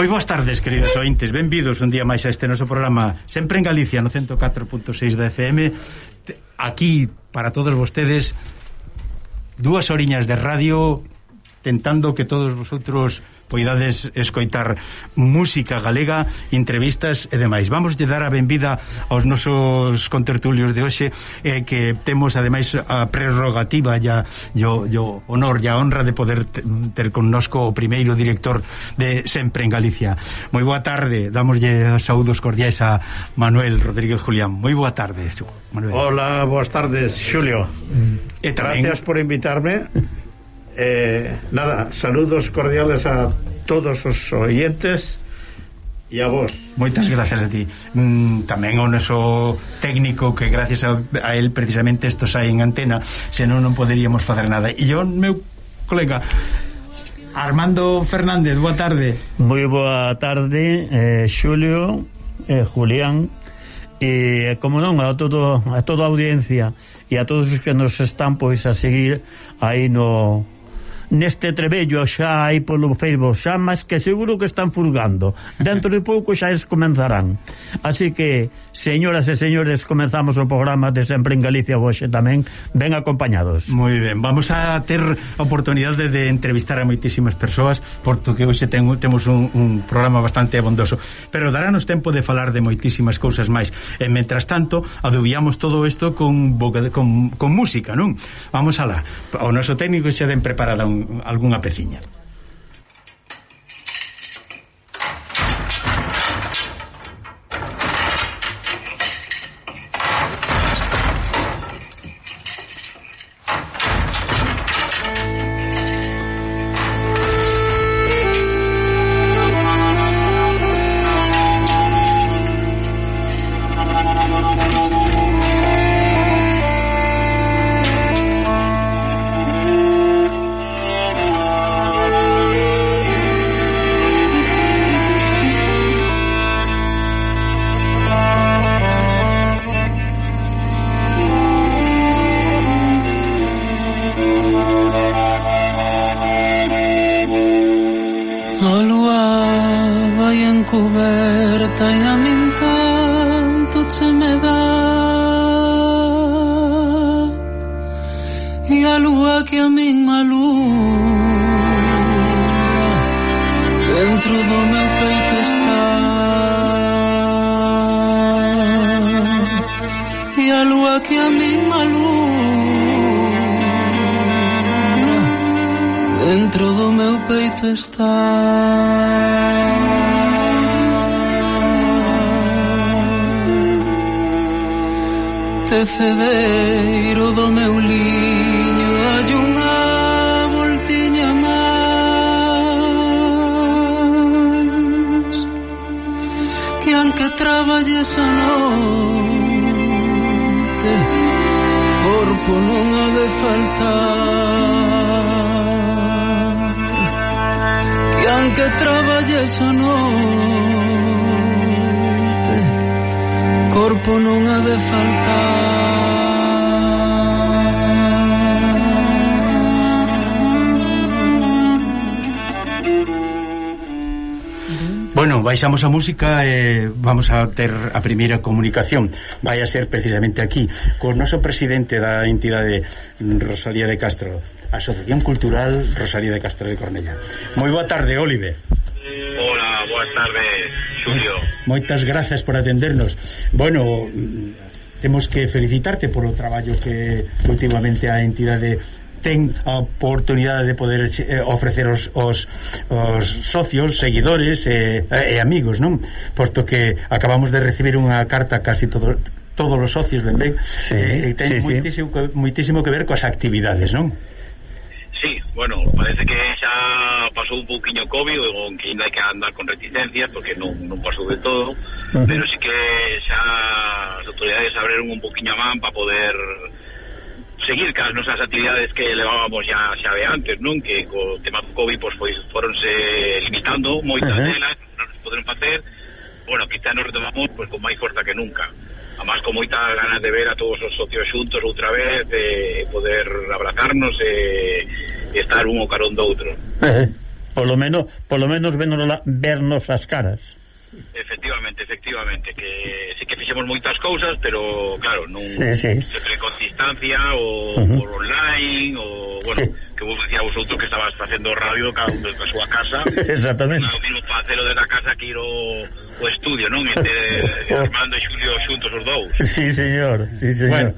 Moi boas tardes, queridos ointes. Benvidos un día máis a este noso programa Sempre en Galicia, no 104.6 da FM Aquí, para todos vostedes Dúas oriñas de radio tentando que todos vosotros poidades escoitar música galega, entrevistas e demais. Vamos de dar a benvida aos nosos contertulios de hoxe eh, que temos ademais a prerrogativa e o, yo honor e a honra de poder ter connosco o primeiro director de Sempre en Galicia. Moi boa tarde, damoslle saúdos cordiais a Manuel Rodríguez Julián. Moi boa tarde, Manuel. Hola, boas tardes, Xulio. E tamén... Gracias por invitarme. Eh, nada, saludos cordiales a todos os oyentes e a vos. Moitas gracias a ti. Mm, tamén ao noso técnico que gracias a, a él precisamente isto sai en antena, senón non poderíamos facer nada. E yo, meu colega Armando Fernández, boa tarde. Moi boa tarde, eh, Xulio, eh, Julián, e eh, como non a todo a toda a audiencia e a todos os que nos están pois a seguir aí no neste trebello xa hai polo Facebook xa, mas que seguro que están furgando. Dentro de pouco xa es comenzarán. Así que, señoras e señores, comenzamos o programa de Sempre en Galicia hoxe tamén, ben acompañados. Moi ben, vamos a ter a oportunidade de entrevistar a moitísimas persoas, porque hoxe ten, temos un, un programa bastante abondoso. Pero darános tempo de falar de moitísimas cousas máis. E, mentras tanto, adubiamos todo isto con, con, con música, non? Vamos alá. O noso técnico xa den preparada un algún apeciña. tecedeiro do meu liño hai unha voltiña máis que anque traballes a noite corpo non ha de faltar. Que anque traballes a noite tempo non ha de faltar Bueno, baixamos a música e eh, vamos a ter a primeira comunicación. Vai a ser precisamente aquí, co noso presidente da entidade Rosalía de Castro, Asociación Cultural Rosalía de Castro de Cornella. Moi boa tarde, Olive. Hola, boa tarde. Xulio. Moitas grazas por atendernos. Bueno, temos que felicitarte por o traballo que últimamente a entidade ten a oportunidade de poder eh, ofrecer os, os, os socios, seguidores e, e amigos, non? Porto que acabamos de recibir unha carta casi todo, todos os socios, ben ben, sí, eh, e ten sí, moitísimo, sí. moitísimo que ver coas actividades, non? Sí, bueno, parece que xa pasou un pouquiño Covid, con que ainda hai que andar con reticencias, porque non, non pasou de todo, uh -huh. pero sí que xa as autoridades abriron un pouquiño a man para poder seguir cas nosas actividades que levábamos xa xa de antes, non? Que co tema do Covid pois pois foronse limitando moitas uh -huh. delas, non se poden facer. Bueno, quizá nos retomamos pois con máis forza que nunca. Además, con moita ganas de ver a todos os socios xuntos outra vez, de poder abrazarnos e, e estar un o carón do outro. Uh -huh polo menos polo menos vernos, vernos as caras. Efectivamente, efectivamente, que sí que fixemos moitas cousas, pero claro, non sí, sí. sempre con distancia ou uh -huh. por online ou bueno, sí. que vos decía vosotros que estabas facendo radio cada un desde a súa casa. Exactamente. Non vino facelo desde a casa que ir o, o estudio, non? Entre Armando e Xulio xuntos os dous. Sí, señor. Sí, señor. Bueno,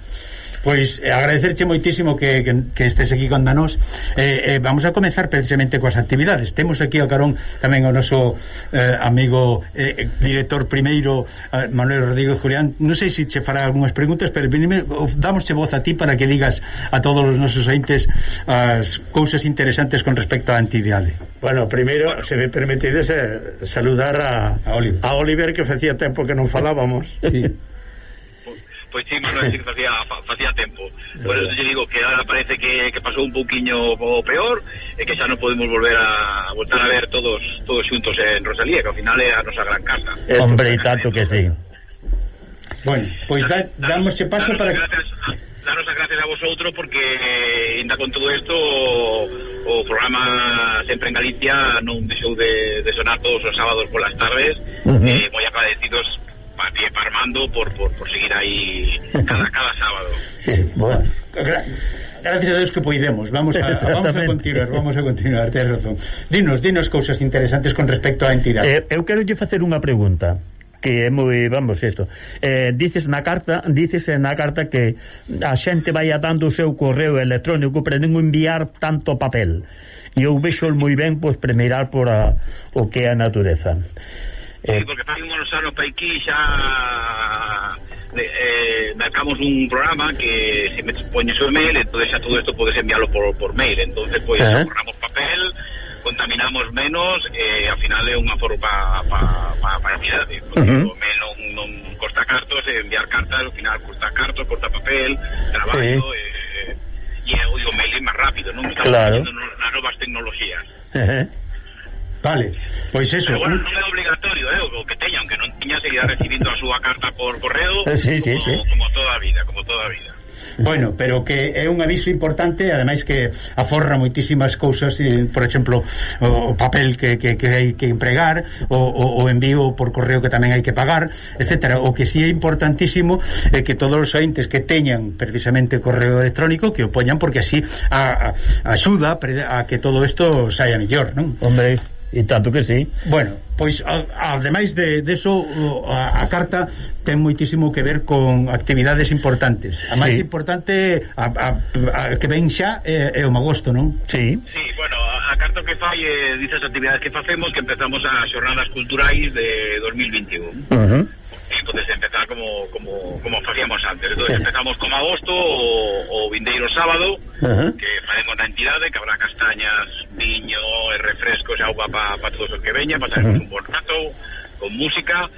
Pois eh, agradecerche moitísimo que, que, que estés aquí con danos eh, eh, Vamos a comenzar precisamente coas actividades. Temos aquí ao carón tamén o noso eh, amigo eh, director primeiro eh, Manuel Rodríguez Julián. Non sei se che fará algunhas preguntas Pero venime, damosche voz a ti para que digas a todos os nosos entes as cousas interesantes con respecto á entidade. Bueno, primeiro, se me permitides eh, saludar a, a, Oliver. a Oliver que facía tempo que non falábamos. Sí. Pois sí, Manuel, sí que facía, facía tempo. Por eso te digo que ahora parece que, que pasou un pouquiño o peor e que xa non podemos volver a voltar a ver todos todos xuntos en Rosalía, que ao final é a nosa gran casa. Hombre, e tanto que sí. Bueno, pois da, damos che paso para... Gracias daros as gracias a vosotros porque eh, ainda con todo isto o, o programa sempre en Galicia non deixou de, de sonar todos os sábados polas tardes uh -huh. eh, moi agradecidos pa, e Armando por, por, por seguir aí cada, cada sábado. Sí, bueno. Gra gracias a Deus que poidemos. Vamos a, a vamos a continuar, vamos a continuar, tes razón. Dinos, dinos cousas interesantes con respecto á entidade. Eh, eu quero lle facer unha pregunta que é moi, vamos, isto. Eh, dices na carta, dices na carta que a xente vai dando o seu correo electrónico para non enviar tanto papel. E eu vexo moi ben, pois, premirar por a, o que é a natureza. Eh, sí, porque fai unos anos pa aquí xa eh, marcamos un programa que se me poñes o mail, entonces xa todo isto podes enviarlo por, por mail, entonces pois pues, uh -huh. borramos papel, contaminamos menos, eh, ao final é unha forma pa, pa, pa, pa entidade, eh, porque uh -huh. o mail non, non costa cartos, enviar cartas, ao final costa cartos, costa papel, traballo, sí. eh, e o, o mail é máis rápido, non? Estamos claro. nas novas tecnologías. Uh -huh. Vale, pois eso. Pero bueno, non é obligatorio, eh, o que teña, aunque non tiña seguirá recibindo a súa carta por correo eh, sí, sí, como, sí. como toda a vida, como toda a vida. Bueno, pero que é un aviso importante ademais que aforra moitísimas cousas eh, por exemplo, o papel que, que, que hai que empregar o, o, o envío por correo que tamén hai que pagar etcétera. O que si sí é importantísimo é que todos os ointes que teñan precisamente correo electrónico que o poñan porque así a, a, axuda a que todo isto saia mellor, non? Hombre, E tanto que sí. Bueno, pois, ademais de, de eso, a, a carta ten moitísimo que ver con actividades importantes. A máis sí. importante, a, a, a que ven xa, é, é o magosto, non? Sí. Sí, bueno, a, a carta que fai é eh, dices actividades que facemos, que empezamos as xornadas culturais de 2021. Uh -huh como, como, como facíamos antes. Entonces, empezamos como agosto o, o vindeiro sábado, uh -huh. que faremos na entidade, que habrá castañas, viño, refrescos e auga para pa todos os que veñan, pasaremos uh -huh. un bon rato, con música,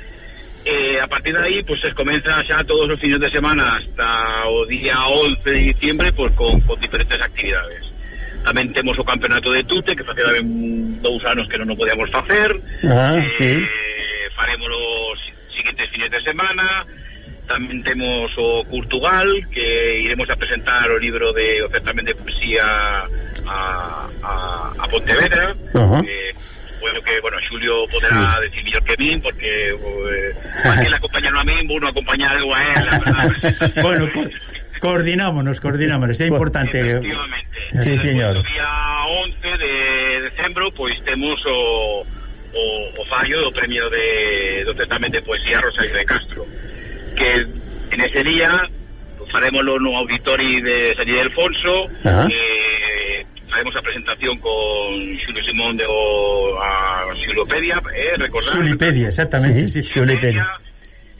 Eh, a partir de aí, pues se comeza xa todos os fines de semana hasta o día 11 de diciembre, pues con, con diferentes actividades. Tamén temos o campeonato de Tute, que facía dous anos que non o podíamos facer. Ah, eh, sí. Faremos os de fines de semana tamén temos o Curtugal que iremos a presentar o libro de o certamen de poesía a, a, a Pontevedra uh -huh. eh, bueno, que bueno, Xulio poderá sí. decir mellor que min porque eh, máis que acompañaron a min, bueno, acompañar algo a él bueno, co coordinámonos coordinámonos, é importante efectivamente sí, señor. o día 11 de decembro pois temos o o, o fallo do premio de, do certamen de poesía Rosario de Castro que en ese día faremoslo no auditori de San Ildefonso uh eh, faremos a presentación con Xulio Simón de o, a Xulopedia eh, recordar Xulipedia, exactamente sí, sí, Xulipedia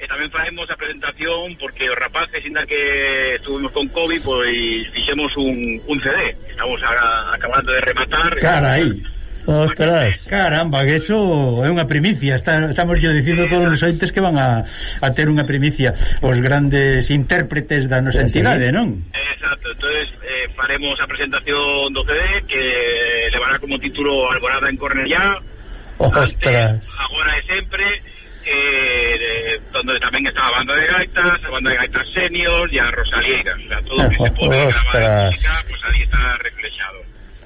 e eh, tamén faremos a presentación porque os rapaces, ainda que estuvimos con COVID, pois fixemos un, un CD. Estamos a, acabando de rematar. Carai! E, Ostras. Caramba, que eso é unha primicia. Está, Estamos yo dicindo todos os ointes que van a, a ter unha primicia. Os grandes intérpretes da nosa entidade, non? Exacto, entonces eh, faremos a presentación do CD Que levará como título Alborada en Cornellá Ostras. Agora e sempre eh, donde tamén está a banda de gaitas, a banda de gaitas senior e a Rosaliegas, o sea, todo o que se pode gravar música, pues ali está reflexado.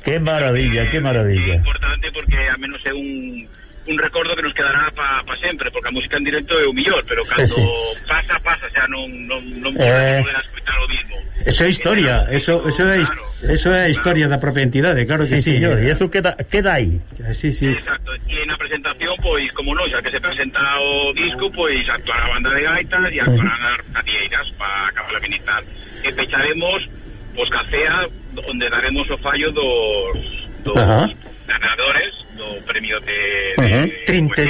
Qué maravilla, qué maravilla. É importante porque a menos é un un recordo que nos quedará para pa sempre, porque a música en directo é o millor, pero cando sí. pasa, pasa, xa non non non eh... volver a escutar o mismo. Eso é historia, eso eso é claro, eso é a historia claro. da propia entidade, claro que sí, sí señor, e eso queda queda aí. Sí, sí. Exacto, e na presentación pois como non, xa que se presenta o disco, pois actuará a banda de gaitas e actuarán as catieras para acabar a militar. E pecharemos Os Cafea onde daremos o fallo dos, dos Ajá. ganadores do premio de, de 30,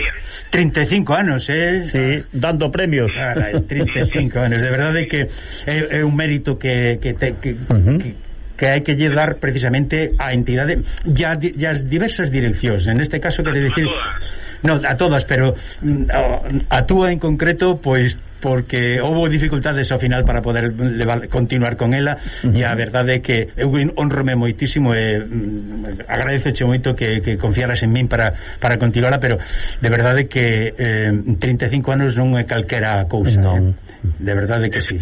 35 anos, eh? Sí, dando premios. Carai, 35 anos, de verdade que é, é un mérito que que, te, que, que que hai que lle dar precisamente a entidade ya, ya as diversas direccións en este caso quere dicir a todas. no, a todas, pero mm, a, a túa en concreto pois pues, porque houve dificultades ao final para poder levar, continuar con ela uh -huh. e a verdade é que eu honrome moitísimo e mm, agradezoche moito que, que confiaras en min para, para continuarla pero de verdade que eh, 35 anos non é calquera cousa non. Eh? de verdade que sí.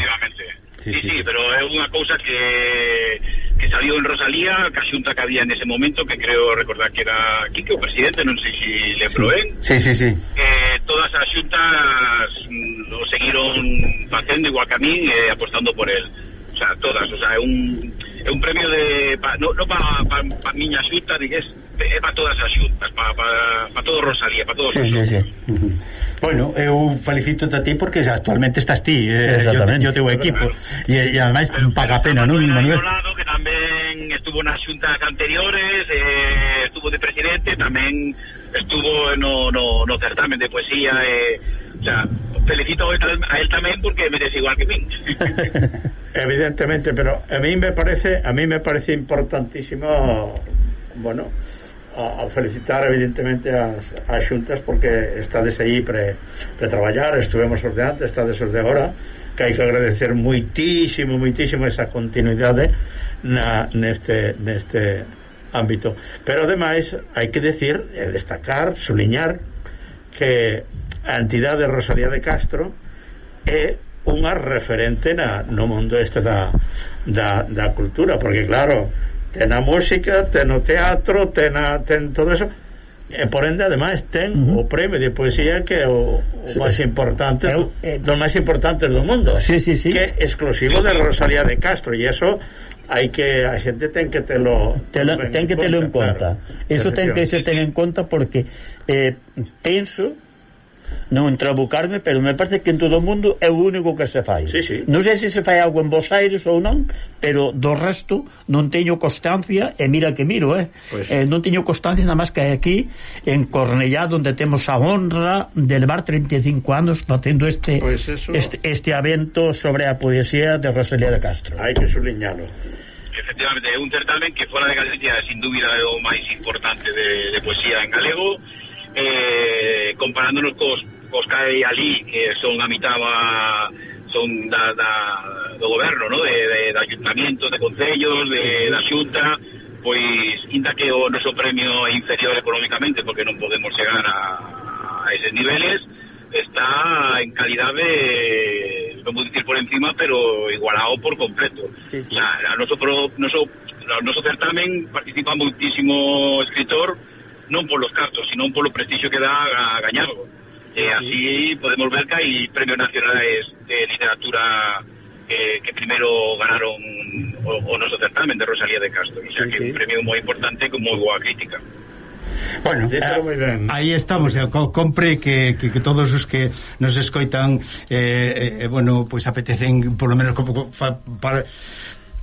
sí, sí, sí, sí, pero é unha cousa que que salió en Rosalía, casi un que había en ese momento, que creo recordar que era Quique, o presidente, non sei se si le provén. Sí, sí, sí. sí. Eh, todas as xuntas mm, lo seguiron facendo igual que a mí, eh, apostando por él. O sea, todas, o sea, é un, é un premio de pa, no, no para pa, pa miña xunta, digues, é para todas as xuntas, para pa, pa todo Rosalía, para todos. Sí, sí, sí. Bueno, eu felicito a ti porque actualmente estás ti, eh, yo, yo teu equipo e ademais paga pena, non, Manuel? Lado, estuvo nas xuntas anteriores, eh, estuvo de presidente, tamén estuvo no, no, no certamen de poesía, eh, o sea, felicito a él tamén porque merece igual que min. Evidentemente, pero a mí me parece, a mí me parece importantísimo, bueno, a, a felicitar evidentemente as, as xuntas porque estades aí pre, pre traballar, estuvemos os de antes, estades os de agora, que hai que agradecer muitísimo, muitísimo esa continuidade na, neste, neste ámbito. Pero, ademais, hai que decir e destacar, suliñar, que a entidade Rosalía de Castro é unha referente na, no mundo este da, da, da cultura, porque, claro, ten a música, ten o teatro, ten, a, ten todo eso, E por ende, ademais, ten uh -huh. o premio de poesía que é o, o sí. máis importante eu, eh, dos máis importantes do mundo sí, sí, sí. que é exclusivo de Rosalía de Castro e eso hai que a xente ten que telo Te ten que telo en conta claro. eso ten que se ten en conta porque eh, penso non trabucarme, pero me parece que en todo o mundo é o único que se fai. Sí, sí. Non sei se se fai algo en Bos Aires ou non, pero do resto non teño constancia, e mira que miro, eh? Pues... eh non teño constancia nada máis que aquí, en Cornellá, onde temos a honra de levar 35 anos facendo este, pues eso... este, este evento sobre a poesía de Rosalía de Castro. Hai que subliñalo efectivamente é un certamen que fora de Galicia sin dúbida é o máis importante de, de poesía en galego eh, comparándonos cos, cos CAE ali, que son a mitad a, son da, da, do goberno, no? de, de, de ayuntamientos, de concellos, de, da xunta, pois, inda que o noso premio é inferior económicamente, porque non podemos chegar a, a eses niveles, está en calidade, non vou dicir por encima, pero igualado por completo. Sí. La, a noso, pro, noso, a noso certamen participa moitísimo escritor, non polos cartos, sino polo prestigio que dá a gañarlo. E eh, así podemos ver que hai premios nacionales de literatura eh, que, que primeiro ganaron o, o noso certamen de Rosalía de Castro. O sea, que é un premio moi importante con moi boa crítica. Bueno, eh, ah, aí estamos, eh, compre que, que, que todos os que nos escoitan eh, eh, eh bueno, pois pues apetecen polo menos como, fa, para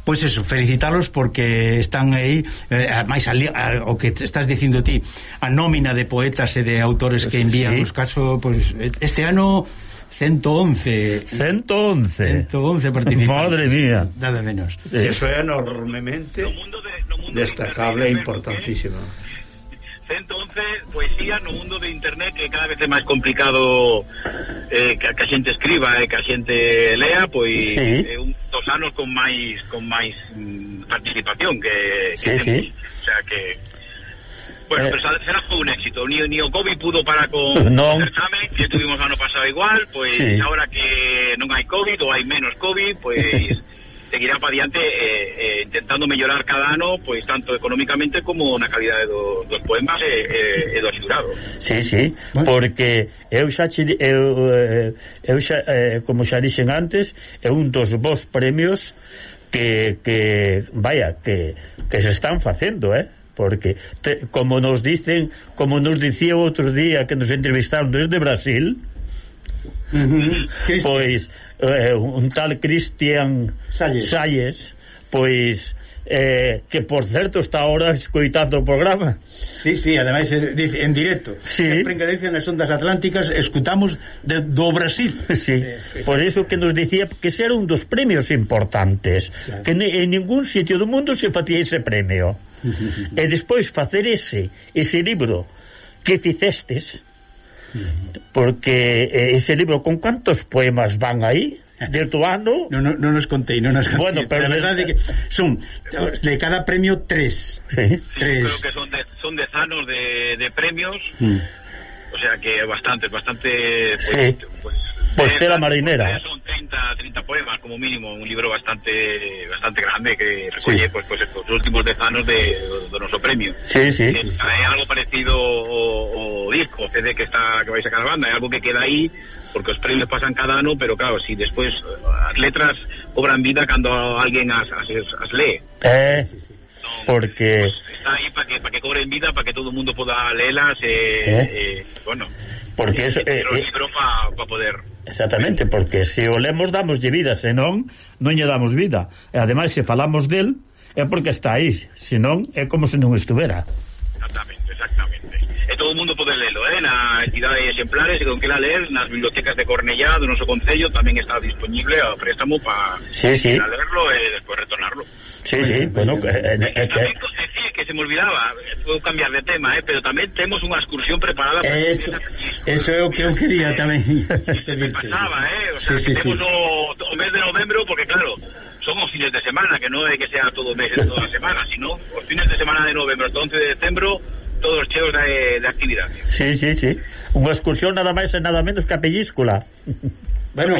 Pois eso, felicitalos porque están aí eh, máis ali, a, o que estás dicindo ti, a nómina de poetas e de autores que envían sí. os casos, pois pues, este ano 111 111 111 participantes. Madre mía. Nada menos. Eh. Eso é enormemente no mundo de, no mundo destacable e importantísimo. 111 poesía no mundo de internet que cada vez é máis complicado eh, que, que a xente escriba e eh, que a xente lea pois sí. é eh, un dos anos con máis con máis mm, participación que, que sí, temos. sí. o sea que Bueno, eh, pero será foi un éxito. Ni, ni o COVID pudo para con no. el certamen, que tuvimos ano pasado igual, pois pues, sí. ahora que non hai COVID ou hai menos COVID, pois pues, seguirán para diante eh, eh, intentando mellorar cada ano pois tanto económicamente como na calidade do, dos poemas eh, eh, e, e, e do xurado. Sí, sí, porque eu xa eu, eh, eu xa, eh, como xa dixen antes, é un dos vos premios que, que vaya, que, que se están facendo, eh? porque te, como nos dicen, como nos dicía outro día que nos entrevistaron desde Brasil, Uh -huh. Pois eh, un tal Cristian Salles, Salles pois eh, que por certo está ahora escoitando o programa. Sí, sí, ademais eh, en directo. Sí. Sempre en Galicia nas ondas atlánticas escutamos de, do Brasil. Sí. Eh, sí. Por iso que nos dicía que ese era un dos premios importantes, claro. que ne, en ningún sitio do mundo se facía ese premio. E despois facer ese ese libro que fixestes porque eh, ese libro con cuántos poemas van aí de tu ano no, no, no nos contei no nos bueno, pero la verdade de... que son de cada premio tres sí. tres sí, creo que son de, son dez anos de, de premios mm. o sea que bastante bastante pues, sí. pues Postera marinera. Son 30, 30 poemas como mínimo, un libro bastante bastante grande que recolle sí. pues, pues estos últimos dez anos de, de noso premio. Sí, sí, sí. É algo parecido o, o disco, CD que está que vai sacar a banda, é algo que queda aí porque os premios pasan cada ano, pero claro, si despois as letras cobran vida cando alguén as, as, as lee. Eh, porque pues, está aí para que, pa que cobren vida, para que todo o mundo poda lelas e, eh, eh, bueno, porque eso, eh, eh, libro para pa poder Exactamente, porque se o lemos damoslle vida, senón non lle damos vida. E ademais se falamos del é porque está aí, senón é como se non estuvera. Exactamente, exactamente. E todo o mundo pode lelo, eh, na entidade exemplares e con que la ler nas bibliotecas de Cornellá, do noso concello, tamén está disponible a préstamo para sí, sí. leerlo e despois retornarlo. Sí, sí, bueno, que, eh, eh, que que se me olvidaba, vou cambiar de tema, eh, pero tamén temos unha excursión preparada para Eso, eso é o que eu quería eh, tamén pedirte. Pasaba, eh, o sea, sí, sí, temos sí. O, o mes de novembro porque claro, son os fines de semana, que non é que sea todo mes, toda a semana, sino os fines de semana de novembro, hasta 11 de decembro todos cheos de, de actividade. Sí, sí, sí. Unha excursión nada máis e nada menos que a Pellíscula. Bueno,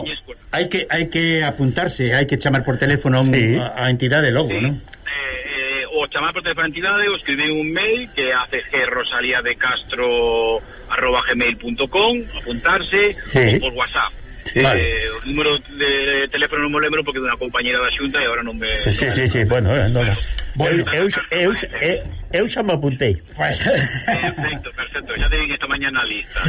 hai que hai que apuntarse, hai que chamar por teléfono sí. a, a entidade logo, sí. ¿no? chamar por teléfono entidade ou escribir un mail que é acgrosaliadecastro arroba gmail.com apuntarse sí. ou por whatsapp Sí. Eh, vale. O número de teléfono non me lembro porque é unha compañera da xunta e agora non me... Sí, sí, sí, bueno, eh, non, non. Bueno, eu, eu, eu, Eu xa me apuntei. Perfecto, perfecto. Xa te digo esta mañana a lista.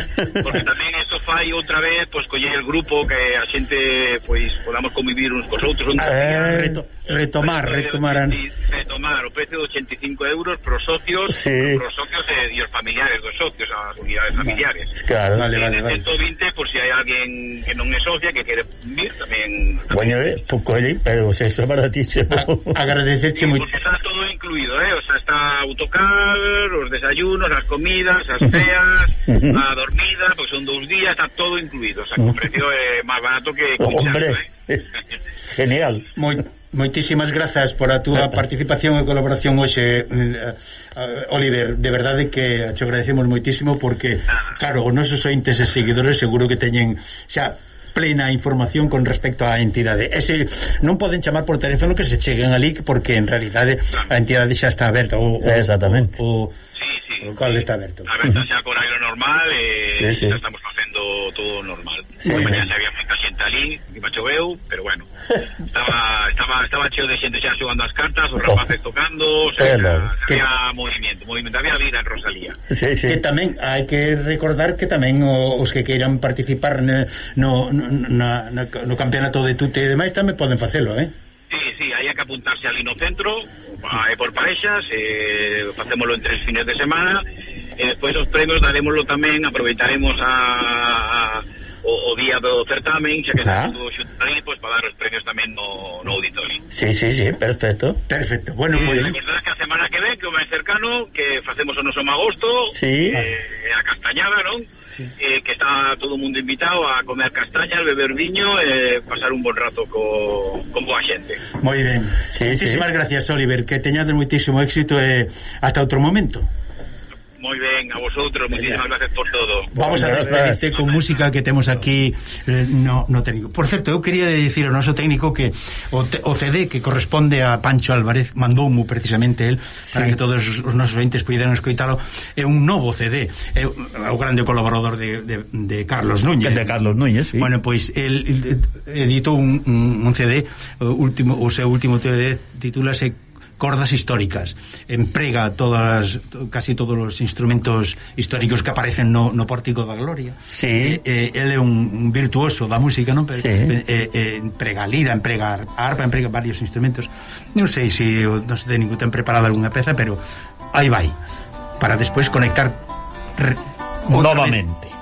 Porque tamén eso fai outra vez, pois, pues, coller el grupo que a xente, pois, pues, podamos convivir uns cos outros. Un eh, reto, retomar, retomar. Retomar o precio de 85 euros pros socios, sí. pros socios e, e os familiares dos socios, as unidades familiares. Claro, vale, vale, vale. 120, por si hai alguén que non é socia, que quere vir, tamén... tamén bueno, eh, pues, colle, pero se eso é baratísimo. Agradecerche sí, moito. Porque está todo incluído, eh? O sea, está autocar, os desayunos, as comidas, as feas, a dormida, pois son dous días, está todo incluído. O sea, que o precio eh, é máis barato que... Hombre, eh? genial. Moi, Moitísimas grazas por a túa participación e colaboración hoxe eh, eh, Oliver, de verdade que te agradecemos moitísimo porque claro, os nosos ointes e seguidores seguro que teñen xa plena información con respecto á entidade. Ese non poden chamar por teléfono que se cheguen ali porque en realidade a entidade xa está aberta o, o, Exactamente. O, o, o cal está aberto. Aberta xa con aire normal, eh, sí, sí. estamos facendo todo normal. Sí, mañana había ali, que me choveu, pero bueno, estaba, estaba, estaba cheo de xente xa xogando as cartas, os rapaces tocando, o sea, claro, que... había movimento, movimento, había vida en Rosalía. Sí, sí. Que tamén, hai que recordar que tamén os que queiran participar no, no, na, na, no campeonato de tute e demais tamén poden facelo, eh? sí, sí, hai que apuntarse ali no centro eh, por parexas eh, facémolo en tres fines de semana e despois os premios darémoslo tamén aproveitaremos a, a o, o día do certamen, xa que ah. todo xunto ali, pois para dar os premios tamén no, no auditorio. Sí, sí, sí, perfecto. Perfecto. Bueno, eh, pois... Pues... Recordad que a semana que ven, que o máis cercano, que facemos o noso magosto, sí. eh, a Castañada, non? Sí. Eh, que está todo o mundo invitado a comer castañas, beber viño e eh, pasar un bon rato co, con boa xente. Moi ben. Sí, Muchísimas sí. gracias, Oliver. Que teñades moitísimo éxito e eh, hasta outro momento ben, a vosotros, muchísimas gracias por todo. Vamos a despedirte con música que temos aquí eh, no, no técnico. Por certo, eu quería dicir ao noso técnico que o, te, o CD que corresponde a Pancho Álvarez mandoumo precisamente el sí. para que todos os nosos entes pudieran escoitalo é eh, un novo CD é eh, o grande colaborador de, de, de Carlos Núñez. De Carlos Núñez, sí. Bueno, pois el, el editou un, un, un CD o eh, último o seu último CD titúlase cordas históricas emprega todas casi todos os instrumentos históricos que aparecen no, no Pórtico da Gloria sí. eh, ele é un, un virtuoso da música non? Pero, sí. eh, eh, emprega lira, emprega arpa emprega varios instrumentos non sei se o noso técnico ten preparado algunha peza pero aí vai para despois conectar novamente